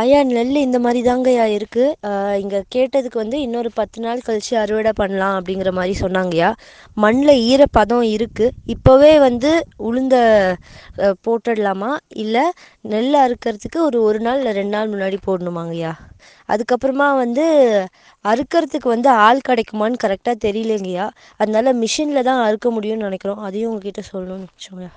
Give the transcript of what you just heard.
ஐயா நெல் இந்த மாதிரி தாங்கய்யா இருக்குது இங்கே கேட்டதுக்கு வந்து இன்னொரு பத்து நாள் கழித்து அறுவடை பண்ணலாம் அப்படிங்கிற மாதிரி சொன்னாங்கய்யா. மண்ணில் ஈரப்பதம் இருக்குது இப்போவே வந்து உளுந்த போட்டுடலாமா? இல்லை நெல் அறுக்கிறதுக்கு ஒரு ஒரு நாள் இல்லை ரெண்டு நாள் முன்னாடி போடணுமாங்கய்யா? அதுக்கப்புறமா வந்து அறுக்கிறதுக்கு வந்து ஆள் கிடைக்குமான்னு கரெக்டாக தெரியலங்கய்யா. அதனால மிஷினில் தான் அறுக்க முடியும்னு நினைக்கிறோம். அதையும் உங்ககிட்ட சொல்லணும்னு வச்சோங்கய்யா